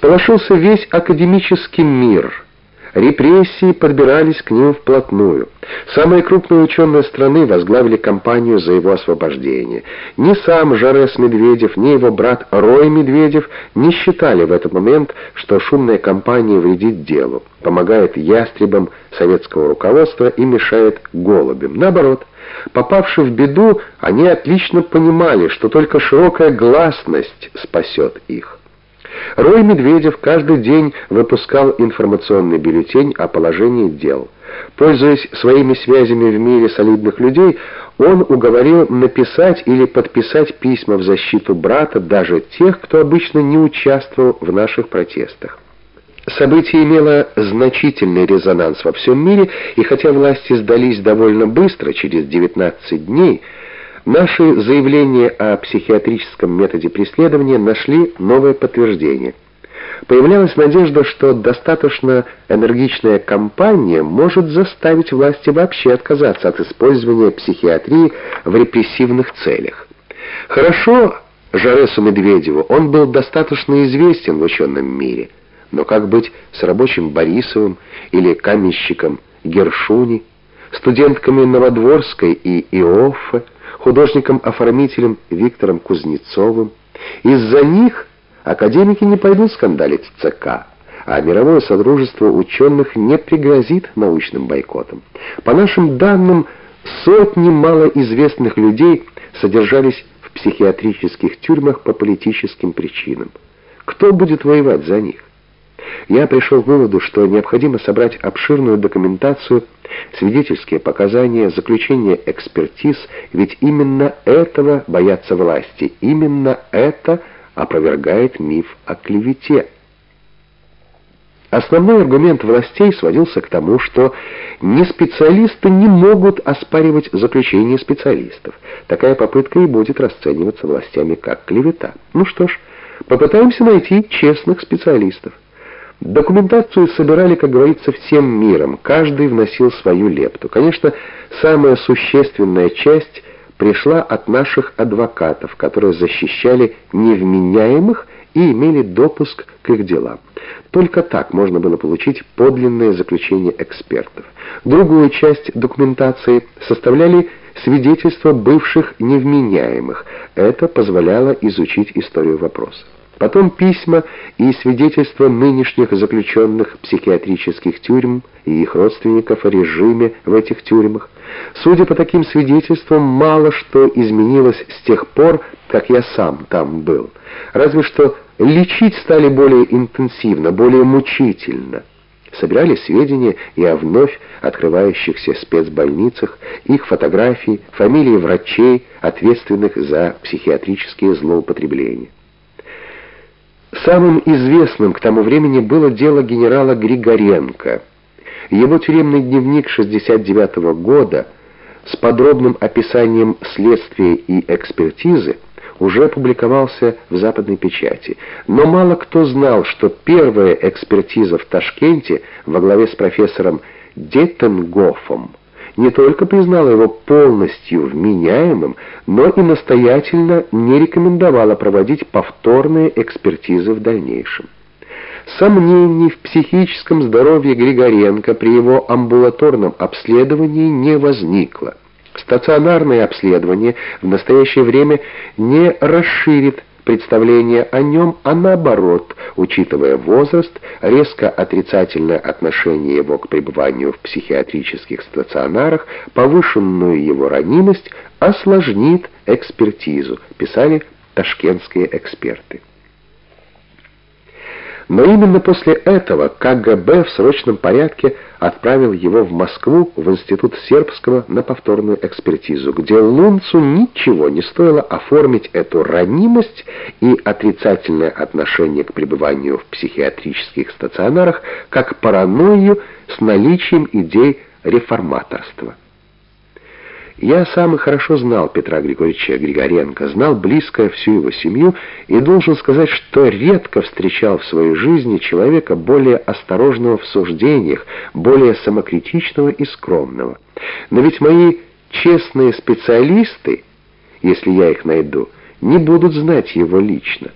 Сполошился весь академический мир — Репрессии подбирались к ним вплотную. Самые крупные ученые страны возглавили кампанию за его освобождение. Ни сам Жарес Медведев, ни его брат Рой Медведев не считали в этот момент, что шумная кампания вредит делу, помогает ястребам советского руководства и мешает голубям. Наоборот, попавши в беду, они отлично понимали, что только широкая гласность спасет их. Рой Медведев каждый день выпускал информационный бюллетень о положении дел. Пользуясь своими связями в мире солидных людей, он уговорил написать или подписать письма в защиту брата даже тех, кто обычно не участвовал в наших протестах. Событие имело значительный резонанс во всем мире, и хотя власти сдались довольно быстро, через 19 дней, Наши заявления о психиатрическом методе преследования нашли новое подтверждение. Появлялась надежда, что достаточно энергичная кампания может заставить власти вообще отказаться от использования психиатрии в репрессивных целях. Хорошо Жаресу Медведеву, он был достаточно известен в ученом мире, но как быть с рабочим Борисовым или каменщиком Гершуни, студентками Новодворской и Иоффе, художником-оформителем Виктором Кузнецовым. Из-за них академики не пойдут скандалить ЦК, а мировое содружество ученых не пригрозит научным бойкотом. По нашим данным, сотни малоизвестных людей содержались в психиатрических тюрьмах по политическим причинам. Кто будет воевать за них? Я пришел к выводу, что необходимо собрать обширную документацию, свидетельские показания, заключения экспертиз, ведь именно этого боятся власти, именно это опровергает миф о клевете. Основной аргумент властей сводился к тому, что не специалисты не могут оспаривать заключение специалистов. Такая попытка и будет расцениваться властями как клевета. Ну что ж, попытаемся найти честных специалистов. Документацию собирали, как говорится, всем миром, каждый вносил свою лепту. Конечно, самая существенная часть пришла от наших адвокатов, которые защищали невменяемых и имели допуск к их делам. Только так можно было получить подлинное заключение экспертов. Другую часть документации составляли свидетельства бывших невменяемых. Это позволяло изучить историю вопроса. Потом письма и свидетельства нынешних заключенных психиатрических тюрьм и их родственников о режиме в этих тюрьмах. Судя по таким свидетельствам, мало что изменилось с тех пор, как я сам там был. Разве что лечить стали более интенсивно, более мучительно. Собирали сведения и о вновь открывающихся спецбольницах, их фотографии, фамилии врачей, ответственных за психиатрические злоупотребления. Самым известным к тому времени было дело генерала Григоренко. Его тюремный дневник 69 -го года с подробным описанием следствия и экспертизы уже публиковался в западной печати. Но мало кто знал, что первая экспертиза в Ташкенте во главе с профессором Детенгофом не только признала его полностью вменяемым, но и настоятельно не рекомендовала проводить повторные экспертизы в дальнейшем. Сомнений в психическом здоровье Григоренко при его амбулаторном обследовании не возникло. Стационарное обследование в настоящее время не расширит представление о нем, а наоборот, учитывая возраст, резко отрицательное отношение его к пребыванию в психиатрических стационарах, повышенную его ранимость, осложнит экспертизу, писали ташкентские эксперты. Но именно после этого КГБ в срочном порядке отправил его в Москву в Институт Сербского на повторную экспертизу, где Лунцу ничего не стоило оформить эту ранимость и отрицательное отношение к пребыванию в психиатрических стационарах как паранойю с наличием идей реформаторства. Я сам и хорошо знал Петра Григорьевича Григоренко, знал близко всю его семью и должен сказать, что редко встречал в своей жизни человека более осторожного в суждениях, более самокритичного и скромного. Но ведь мои честные специалисты, если я их найду, не будут знать его лично.